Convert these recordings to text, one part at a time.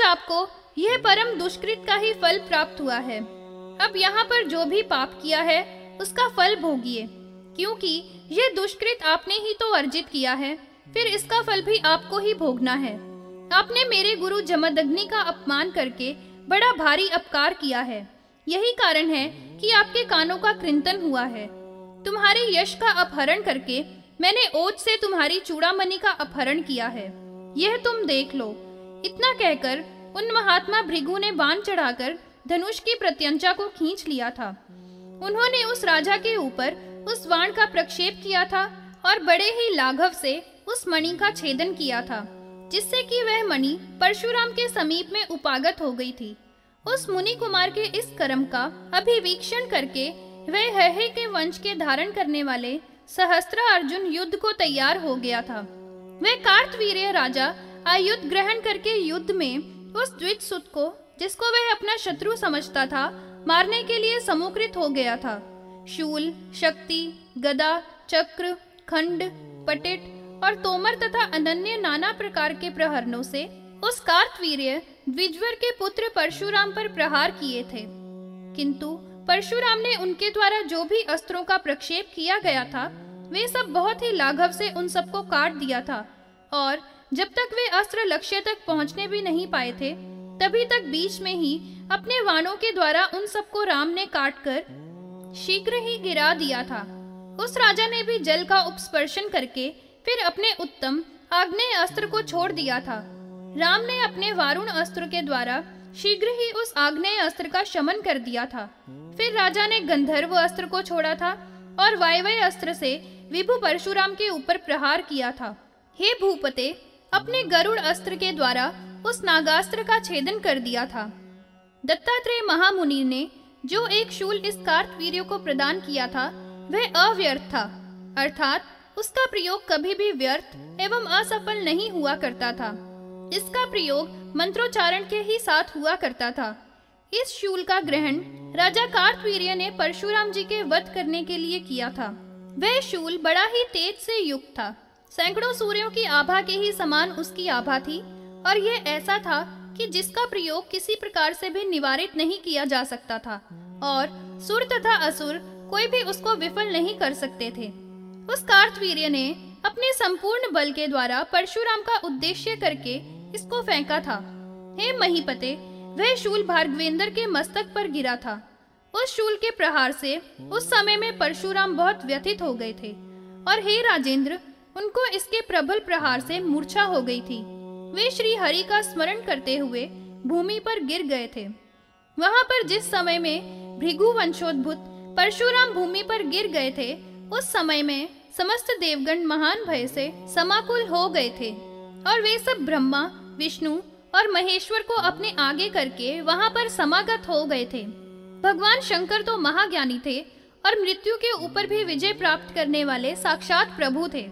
आपको? यह परम दुष्कृत का ही फल प्राप्त हुआ है। अब यहाँ पर जो भी पाप किया है, उसका फल भोगिए। क्योंकि यह दुष्कृत आपने ही तो अर्जित किया है, फिर इसका फल भी आपको ही भोगना है। आपने मेरे गुरु जमदग्नि का अपमान करके बड़ा भारी अपकार किया है। यही कारण है कि आपके कानों का कृंतन हुआ है। तुम्हारे यश का अपहरण करके मैंने ओज से तुम्हारी चूड़ामणि का अपहरण किया है। यह तुम देख लो। इतना कहकर उन महात्मा भृगु ने बाण चढ़ाकर धनुष की प्रत्यंचा को खींच लिया था। उन्होंने उस राजा के ऊपर उस बाण का प्रक्षेप किया था और बड़े ही लाघव से उस मणि का छेदन किया था, जिससे कि वह मणि परशुराम के समीप में उपागत हो गई थी। उस मुनि कुमार के इस कर्म का अभिवीक्षण करके वह है के वंश के धारण करने वाले सहस्त्र अर्जुन युद्ध को तैयार हो गया था। वह कार्तवीर्य राजा आयुध ग्रहण करके युद्ध में उस द्विज सुत को, जिसको वह अपना शत्रु समझता था, मारने के लिए समुकृत हो गया था। शूल, शक्ति, गदा, चक्र, खंड, पटिट और तोमर तथा अनन्य नाना प्रकार के प्रहरणों से उस कार्तवीर्य द्विजवर के पुत्र परशुराम पर प्रहार किए थे। किंतु परशुराम ने उनके द्वारा जो भी अस्त्रों का प्रक्षेप किया गया था, वे सब बहुत ही लाघव से उन सबको काट दिया था और जब तक वे अस्त्र लक्ष्य तक पहुँचने भी नहीं पाए थे, तभी तक बीच में ही अपने वाणों के द्वारा उन सबको राम ने काट कर शीघ्र ही गिरा दिया था। उस राजा ने भी जल का उपस्पर्शन करके फिर अपने उत्तम आग्नेय अस्त्र को छोड़ दिया था। राम ने अपने वारुण अस्त्र के द्वारा शीघ्र ही उस आग्नेय अस्त्र का शमन कर दिया था। फिर राजा ने गंधर्व अस्त्र को छोड़ा था और वायवय अस्त्र से विभु परशुराम के ऊपर प्रहार किया था। हे भूपते अपने गरुड़ अस्त्र के द्वारा उस नागास्त्र का छेदन कर दिया था। दत्तात्रेय महामुनि ने जो एक शूल इस कार्तवीर्य को प्रदान किया था, वह अव्यर्थ था, अर्थात उसका प्रयोग कभी भी व्यर्थ एवं असफल नहीं हुआ करता था। इसका प्रयोग मंत्रोच्चारण के ही साथ हुआ करता था। इस शूल का ग्रहण राजा कार्तवीर्य ने परशुराम जी के वध करने के लिए किया था। वह शूल बड़ा ही तेज से युक्त था। सैकड़ों सूर्यों की आभा के ही समान उसकी आभा थी, और यह ऐसा था कि जिसका प्रयोग किसी प्रकार से भी निवारित नहीं किया जा सकता था, और सुर तथा असुर कोई भी उसको विफल नहीं कर सकते थे। उस कार्तवीर्य ने अपने संपूर्ण बल के द्वारा परशुराम का उद्देश्य करके इसको फेंका था। हे महीपते, वह शूल भार्गवेंद्र के मस्तक पर गिरा था। उस शूल के प्रहार से उस समय में परशुराम बहुत व्यथित हो गए थे, और हे राजेंद्र उनको इसके प्रबल प्रहार से मूर्छा हो गई थी। वे श्री हरि का स्मरण करते हुए भूमि पर गिर गए थे। वहाँ पर जिस समय में भृगु वंशोद्भुत परशुराम भूमि पर गिर गए थे, उस समय में समस्त देवगण महान भय से समाकुल हो गए थे और वे सब ब्रह्मा, विष्णु और महेश्वर को अपने आगे करके वहाँ पर समागत हो गए थे। भगवान शंकर तो महाज्ञानी थे और मृत्यु के ऊपर भी विजय प्राप्त करने वाले साक्षात प्रभु थे।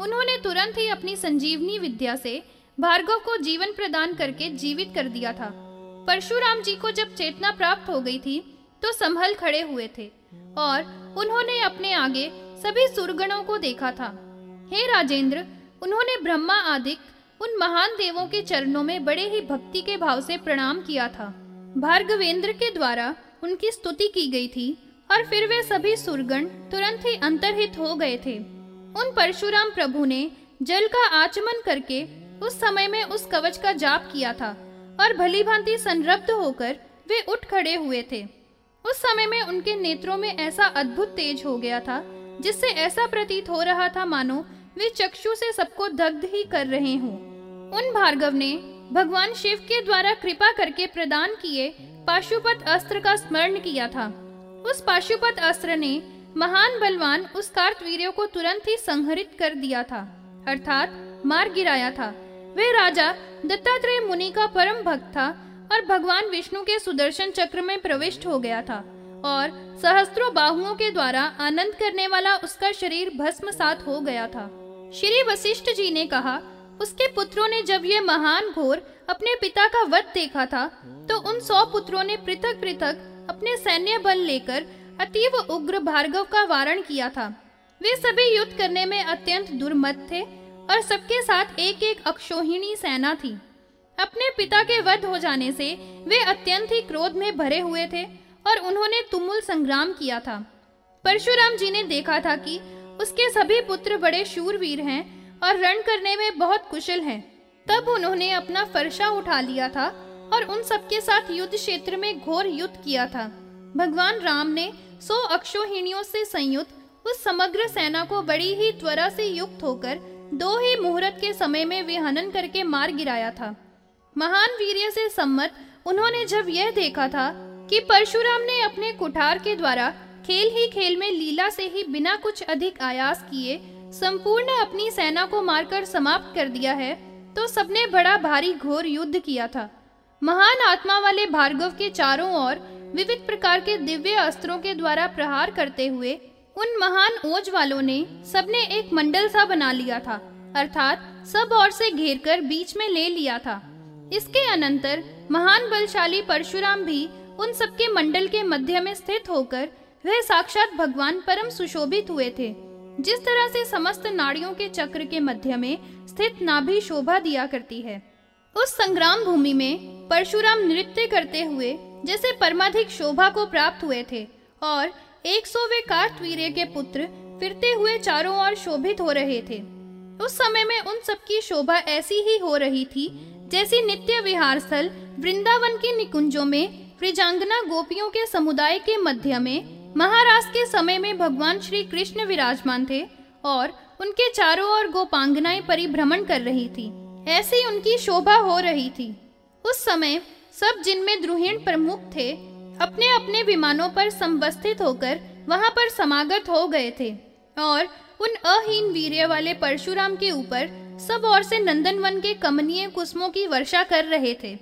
उन्होंने तुरंत ही अपनी संजीवनी विद्या से भार्गव को जीवन प्रदान करके जीवित कर दिया था। परशुराम जी को जब चेतना प्राप्त हो गई थी तो संभल खड़े हुए थे और उन्होंने अपने आगे सभी सुरगणों को देखा था। हे राजेंद्र, उन्होंने ब्रह्मा आदि उन महान देवों के चरणों में बड़े ही भक्ति के भाव से प्रणाम किया था। भार्गवेंद्र के द्वारा उनकी स्तुति की गई थी और फिर वे सभी सुरगण तुरंत ही अंतरहित हो गए थे। उन परशुराम प्रभु ने जल का आचमन करके उस समय में उस कवच का जाप किया था और भली भांति संरब्ध होकर वे उठ खड़े हुए थे। उस समय में उनके नेत्रों में ऐसा अद्भुत तेज हो गया था, जिससे ऐसा प्रतीत हो रहा था, मानो वे चक्षु से सबको दग्ध ही कर रहे हों। उन भार्गव ने भगवान शिव के द्वारा कृपा करके प्रदान किए पाशुपत अस्त्र का स्मरण किया था। उस पाशुपत अस्त्र ने महान बलवान उस कार्तवीर्य को तुरंत ही संहरित कर दिया था, अर्थात मार गिराया था। वह राजा दत्तात्रेय मुनि का परम भक्त था और भगवान विष्णु के सुदर्शन चक्र में प्रविष्ट हो गया था और सहस्त्रों बाहुओं के द्वारा आनंद करने वाला उसका शरीर भस्म सात हो गया था। श्री वशिष्ठ जी ने कहा, उसके पुत्रों ने जब ये महान घोर अपने पिता का वध देखा था तो उन सौ पुत्रों ने पृथक पृथक अपने सैन्य बल लेकर अतीव उग्र भार्गव का वारण किया था। वे सभी युद्ध करने में अत्यंत दुर्मत थे और सबके साथ एक एक अक्षोहिणी सेना थी। अपने पिता के वध हो जाने से वे अत्यंत ही क्रोध में भरे हुए थे और उन्होंने तुमुल संग्राम किया था। परशुराम जी ने देखा था कि उसके सभी पुत्र बड़े शूरवीर हैं और रण करने में बहुत कुशल हैं। तब उन्होंने अपना फरसा उठा लिया था और उन सबके साथ युद्ध क्षेत्र में घोर युद्ध किया था। भगवान राम ने सौ अक्षोहिणियों से संयुक्त, उस समग्र सेना को बड़ी ही त्वरा से युक्त होकर, दो ही मुहूर्त के समय में विहनन करके मार गिराया था। महान वीर्य से सम्मत, उन्होंने जब यह देखा था कि परशुराम ने अपने कुठार के द्वारा खेल ही खेल में लीला से ही बिना कुछ अधिक आयास किए, संपूर्ण अपनी सेना को मारकर समाप्त कर दिया है तो सबने बड़ा भारी घोर युद्ध किया था। महान आत्मा वाले भार्गव के चारों ओर विविध प्रकार के दिव्य अस्त्रों के द्वारा प्रहार करते हुए, उन महान ओज वालों ने सबने एक मंडल सा बना लिया था, अर्थात सब ओर से घेरकर बीच में ले लिया था। इसके अनंतर महान बलशाली परशुराम भी उन सबके मंडल के मध्य में स्थित होकर वह साक्षात भगवान परम सुशोभित हुए थे। जिस तरह से समस्त नाड़ियों के चक्र के मध्य में स्थित नाभि शोभा दिया करती है, उस संग्राम भूमि में परशुराम नृत्य करते हुए जैसे परमाधिक शोभा को प्राप्त हुए थे, और एक सौवे कार्तवीर्य के पुत्र फिरते हुए चारों ओर शोभित हो रहे थे। उस समय में उन सबकी शोभा ऐसी ही हो रही थी, जैसी नित्य विहार स्थल वृंदावन के निकुंजों में फ्रिजांगना गोपियों के समुदाय के मध्य में, महाराज के समय में भगवान श्री कृष्ण विराजमान थे, और उनके चारों ओर गोपांगनाएँ परिभ्रमण कर रही थी। ऐसी उनकी शोभा हो रही थी। उस समय सब जिनमें द्रुहिण प्रमुख थे अपने अपने विमानों पर संवस्थित होकर वहाँ पर समागत हो गए थे और उन अहीन वीर्य वाले परशुराम के ऊपर सब ओर से नंदनवन के कमनीय कुसुमों की वर्षा कर रहे थे।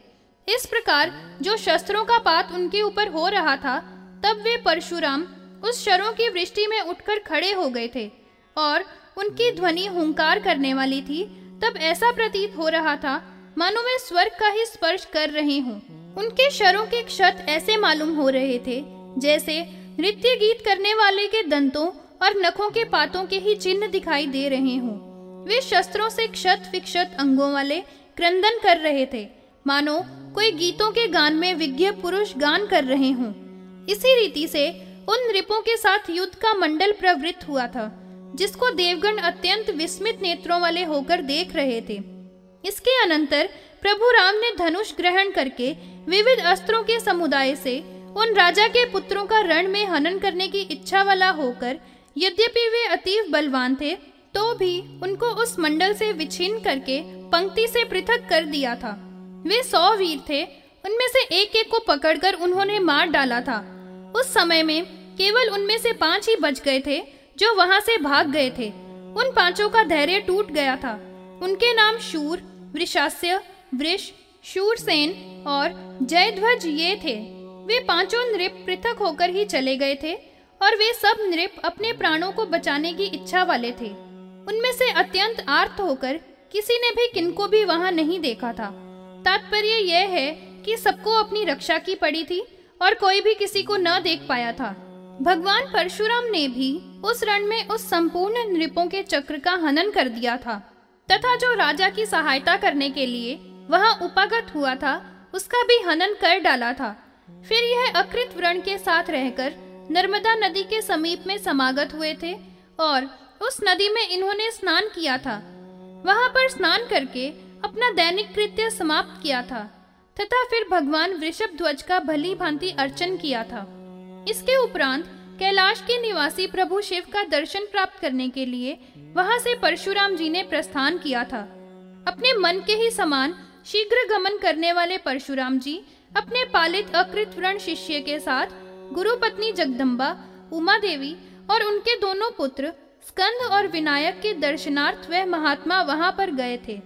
इस प्रकार जो शस्त्रों का पात उनके ऊपर हो रहा था, तब वे परशुराम उस शरों की वृष्टि में उठकर खड़े हो गए थे और उनकी ध्वनि हुंकार करने वाली थी, तब ऐसा प्रतीत हो रहा था मानो मैं स्वर्ग का ही स्पर्श कर रहे हूँ। उनके शरों के क्षत ऐसे मालूम हो रहे थे, जैसे नृत्य गीत करने वाले के दंतों और नखों के पातों के ही चिन्ह दिखाई दे रहे हों। वे शस्त्रों से क्षत विक्षत अंगों वाले क्रंदन कर रहे थे। मानो, कोई गीतों के गान में विज्ञ पुरुष गान कर रहे हों। इसी रीति से उन नृपों के साथ युद्ध का मंडल प्रवृत्त हुआ था, जिसको देवगण अत्यंत विस्मित नेत्रों वाले होकर देख रहे थे। इसके अनंतर प्रभु राम ने धनुष ग्रहण करके विविध अस्त्रों के समुदाय से उन राजा के पुत्रों का रण में हनन करने की इच्छा वाला होकर यद्यपि वे अतीव बलवान थे तो भी उनको उस मंडल से विच्छिन्न करके पंक्ति से पृथक कर दिया था। वे सौ वीर थे, उनमें से एक एक को पकड़कर उन्होंने मार डाला था। उस समय में केवल उनमें से पाँच ही बच गए थे, जो वहाँ से भाग गए थे। उन पाँचों का धैर्य टूट गया था। उनके नाम शूर वृषास्य, वृष, शूरसेन और जयध्वज ये थे। वे पाँचों नृप पृथक होकर ही चले गए थे और वे सब नृप अपने प्राणों को बचाने की इच्छा वाले थे। उनमें से अत्यंत आर्थ होकर किसी ने भी किनको भी वहाँ नहीं देखा था। तात्पर्य यह है कि सबको अपनी रक्षा की पड़ी थी और कोई भी किसी को न देख पाया था। भगवान परशुराम ने भी उस रण में उस संपूर्ण नृपों के चक्र का हनन कर दिया था। तथा जो राजा की सहायता करने के लिए वहाँ उपागत हुआ था, उसका भी हनन कर डाला था। फिर यह अकृत व्रण के साथ रहकर नर्मदा नदी के समीप में समागत हुए थे और उस नदी में इन्होंने स्नान किया था। वहाँ पर स्नान करके अपना दैनिक कृत्य समाप्त किया था तथा फिर भगवान वृषभ ध्वज का भली भांति अर्चन किया था। इसके उपरांत कैलाश के निवासी प्रभु शिव का दर्शन प्राप्त करने के लिए वहाँ से परशुराम जी ने प्रस्थान किया था। अपने मन के ही समान शीघ्र गमन करने वाले परशुराम जी अपने पालित अकृत व्रण शिष्य के साथ गुरु पत्नी जगदम्बा, उमा देवी और उनके दोनों पुत्र, स्कंद और विनायक के दर्शनार्थ वह महात्मा वहाँ पर गए थे।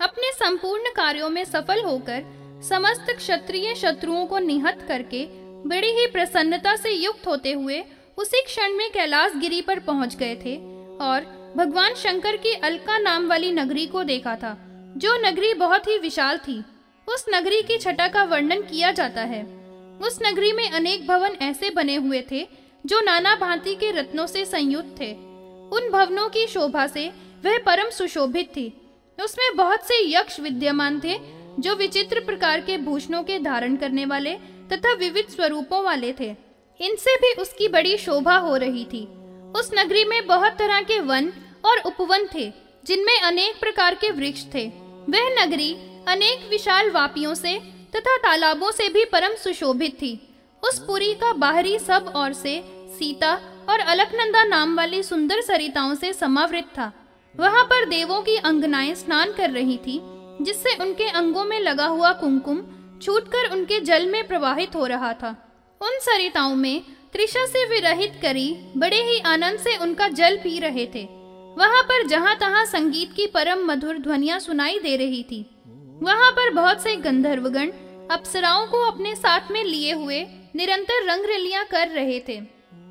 अपने संपूर्ण कार्यों में सफल होकर समस्त क्षत्रिय शत्रुओं को निहत करके बड़ी ही प्रसन्नता से युक्त होते हुए उसी क्षण में कैलाश गिरी पर पहुँच गए थे और भगवान शंकर की अलका नाम वाली नगरी को देखा था, जो नगरी बहुत ही विशाल थी। उस नगरी की छटा का वर्णन किया जाता है। उस नगरी में अनेक भवन ऐसे बने हुए थे, जो नाना भांति के रत्नों से संयुक्त थे। उन भवनों की शोभा से वह परम सुशोभित थी। उसमें बहुत से यक्ष विद्यमान थे, जो विचित्र प्रकार के भूषणों के धारण करने वाले तथा विविध स्वरूपों वाले थे। इनसे भी उसकी बड़ी शोभा हो रही थी। उस नगरी में बहुत तरह के वन और उपवन थे, जिनमें अनेक प्रकार के वृक्ष थे। वह नगरी अनेक विशाल वापियों से तथा तालाबों से भी परम सुशोभित थी। उस पुरी का बाहरी सब और से सीता और अलकनंदा नाम वाली सुंदर सरिताओं से समावृत था। वहाँ पर देवों की अंगनाएँ स्नान कर रही थी, जिससे उनके अंगों में लगा हुआ कुमकुम छूटकर उनके जल में प्रवाहित हो रहा था। उन सरिताओं में त्रिशा से विरहित करी बड़े ही आनंद से उनका जल पी रहे थे। वहाँ पर जहाँ तहां संगीत की परम मधुर ध्वनिया सुनाई दे रही थी, वहाँ पर बहुत से गंधर्वगण अप्सराओं को अपने साथ में लिए हुए निरंतर रंग रलियाँ कर रहे थे।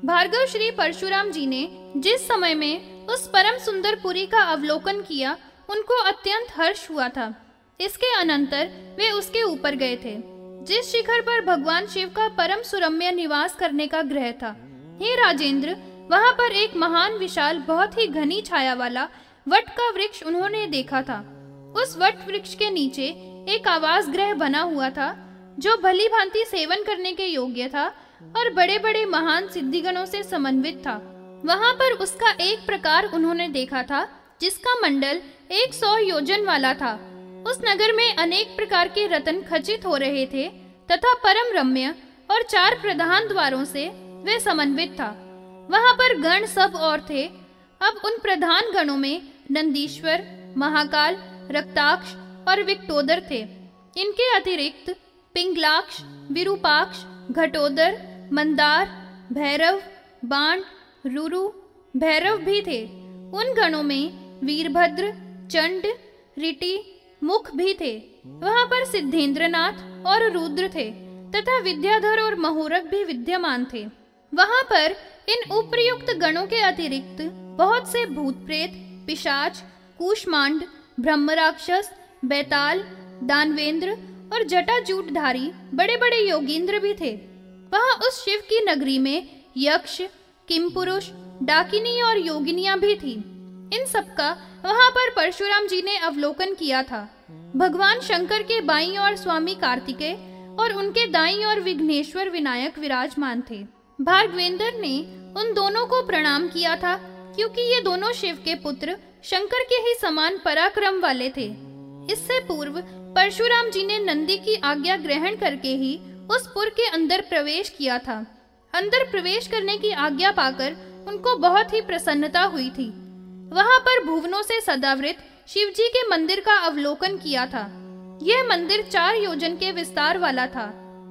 भार्गव श्री परशुराम जी ने जिस समय में उस परम सुंदर पुरी का अवलोकन किया, उनको अत्यंत हर्ष हुआ था। इसके अनंतर वे उसके ऊपर गए थे। जिस शिखर पर भगवान शिव का परम सुरम्य निवास करने का ग्रह था, हे राजेंद्र, वहाँ पर एक महान विशाल, बहुत ही घनी छाया वाला वट का वृक्ष उन्होंने देखा था। उस वट वृक्ष के नीचे एक आवास ग्रह बना हुआ था, जो भली भांति सेवन करने के योग्य था और बड़े बड़े महान सिद्धिगणों से समन्वित था। वहाँ पर उसका एक प्रकार उन्होंने देखा था, जिसका मंडल एक सौ योजन वाला था। उस नगर में अनेक प्रकार के रतन खचित हो रहे थे, तथा परम रम्य और चार प्रधान द्वारों से वे समन्वित था। वहाँ पर गण सब और थे। अब उन प्रधान गणों में नंदीश्वर, महाकाल, रक्ताक्ष और विक्टोदर थे। इनके अतिरिक्त पिंगलाक्ष, विरूपाक्ष, घटोदर, मंदार, भैरव, बाण, रुरु, भैरव भी थे। उन गणों में वीरभद्र, चंड, रिटी मुख भी थे। वहाँ पर सिद्धेंद्रनाथ और रुद्र थे तथा विद्याधर और महोरक भी विद्यमान थे। वहाँ पर इन उपयुक्त गणों के अतिरिक्त बहुत से भूत प्रेत पिशाच कुशमांड ब्रह्म राक्षस बैताल, दानवेंद्र और जटाजूटधारी बड़े बड़े योगींद्र भी थे। वहाँ उस शिव की नगरी में यक्ष किम पुरुष डाकिनी और योगिनियाँ भी थी। इन सबका वहाँ पर परशुराम जी ने अवलोकन किया था। भगवान शंकर के बाई और स्वामी कार्तिकेय और उनके दाई और विघ्नेश्वर विनायक विराजमान थे। भार्गवेंद्र ने उन दोनों को प्रणाम किया था, क्योंकि ये दोनों शिव के पुत्र शंकर के ही समान पराक्रम वाले थे। इससे पूर्व परशुराम जी ने नंदी की आज्ञा ग्रहण करके ही उस पुर के अंदर प्रवेश किया था। अंदर प्रवेश करने की आज्ञा पाकर उनको बहुत ही प्रसन्नता हुई थी। वहाँ पर भुवनों से सदावृत शिव जी के मंदिर का अवलोकन किया था। यह मंदिर चार योजन के विस्तार वाला था।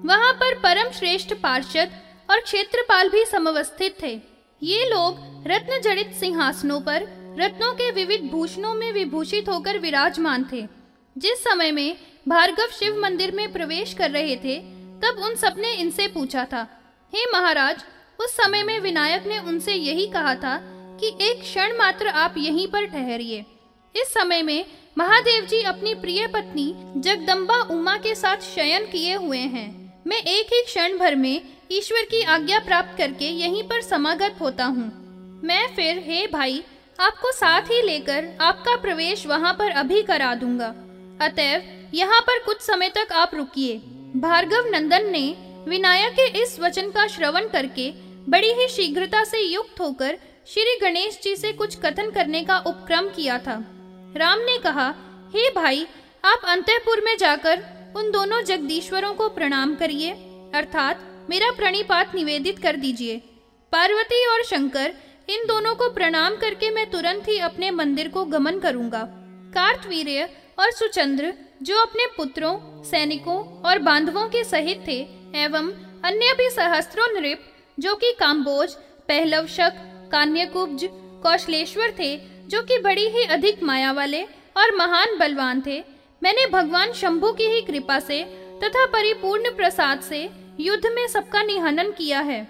वहाँ पर परम श्रेष्ठ पार्षद और क्षेत्रपाल भी समवस्थित थे। ये लोग रत्न जड़ित सिंहासनों पर रत्नों के विविध भूषणों में विभूषित होकर विराजमान थे। जिस समय में भार्गव शिव मंदिर में प्रवेश कर रहे थे, तब उन सबने इनसे पूछा था, हे महाराज, उस समय में विनायक ने उनसे यही कहा था कि एक क्षण मात्र आप यहीं पर ठहरिए। इस समय में महादेव जी अपनी प्रिय पत्नी जगदम्बा उमा के साथ शयन किए हुए हैं। मैं एक ही क्षण भर में ईश्वर की आज्ञा प्राप्त करके यहीं पर समागत होता हूँ। मैं फिर, हे भाई, आपको साथ ही लेकर आपका प्रवेश वहाँ पर अभी करा दूँगा। अतएव, यहाँ पर कुछ समय तक आप रुकिए। भार्गव नंदन ने विनायक के इस वचन का श्रवण करके बड़ी ही शीघ्रता से युक्त होकर श्री गणेश जी से कुछ कथन करने का उपक्रम किया था। राम ने कहा, हे hey भाई, आप अंतपुर में जाकर उन दोनों जगदीश्वरों को प्रणाम करिए, अर्थात मेरा प्रणिपात निवेदित कर दीजिए। पार्वती और शंकर, इन दोनों को प्रणाम करके मैं तुरंत ही अपने मंदिर को गमन करूँगा। कार्तवीर्य और सुचंद्र, जो अपने पुत्रों, सैनिकों और बांधवों के सहित थे, एवं अन्य भी सहस्त्रों नृप, जो कि काम्बोज, पहलवशक कान्यकुब्ज कौशलेश्वर थे, जो कि बड़ी ही अधिक माया वाले और महान बलवान थे। मैंने भगवान शंभु की ही कृपा से तथा परिपूर्ण प्रसाद से युद्ध में सबका निहनन किया है।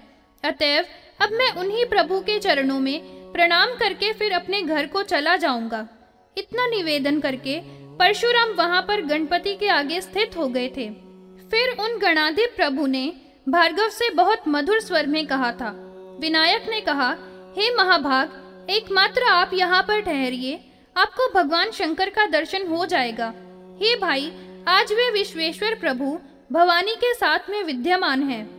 अतएव अब मैं उन्हीं प्रभु के चरणों में प्रणाम करके फिर अपने घर को चला जाऊँगा। इतना निवेदन करके परशुराम वहाँ पर गणपति के आगे स्थित हो गए थे। फिर उन गणाधिप प्रभु ने भार्गव से बहुत मधुर स्वर में कहा था। विनायक ने कहा हे महाभाग, एकमात्र आप यहाँ पर ठहरिए, आपको भगवान शंकर का दर्शन हो जाएगा। हे भाई, आज वे विश्वेश्वर प्रभु, भवानी के साथ में विद्यमान हैं।